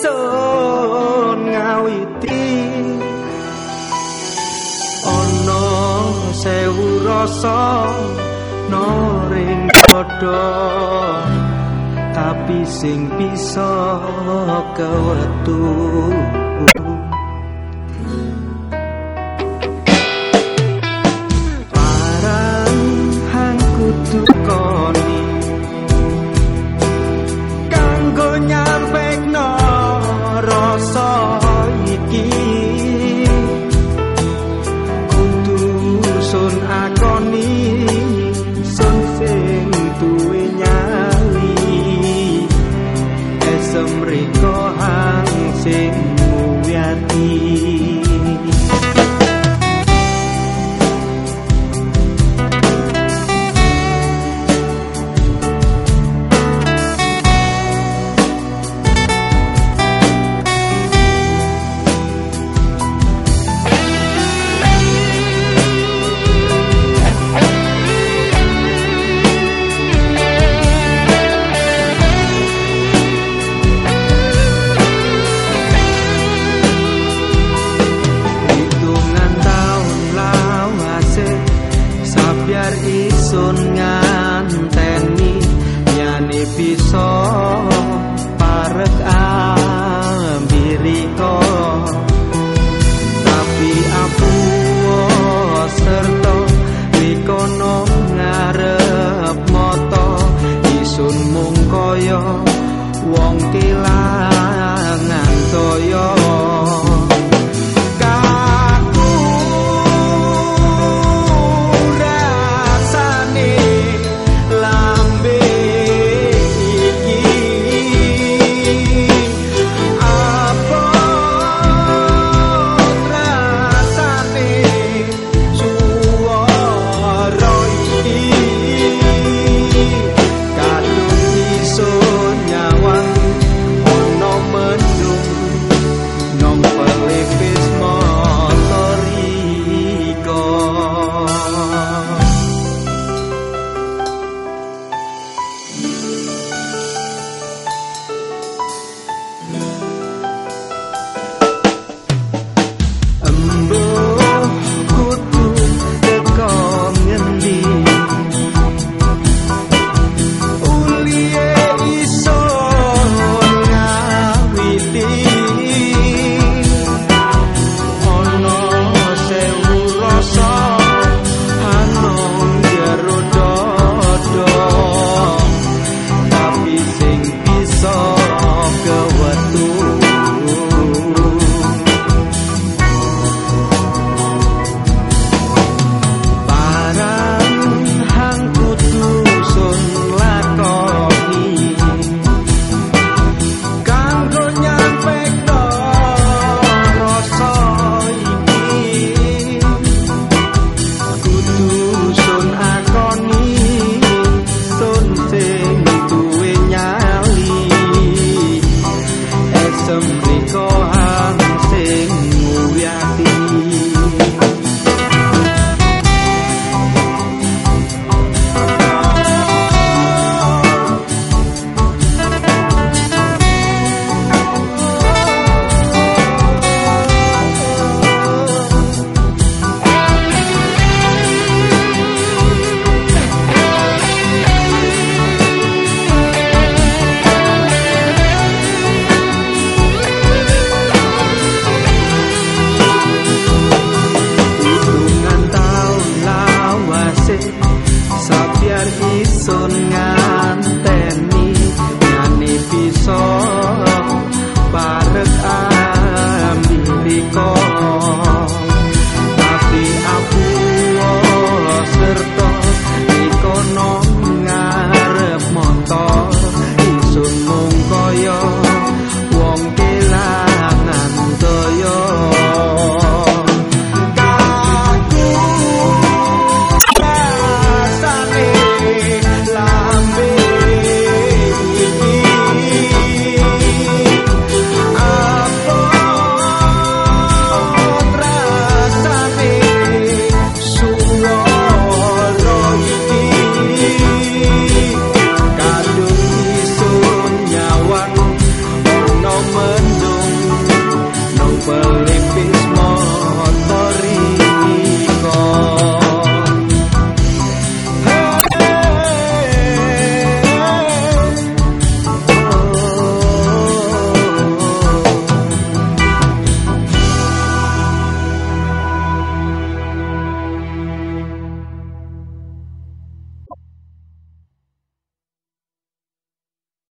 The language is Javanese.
iso ngawiti. Ono sewu rasa noring padha tapi sing bisa kewetu bisa parek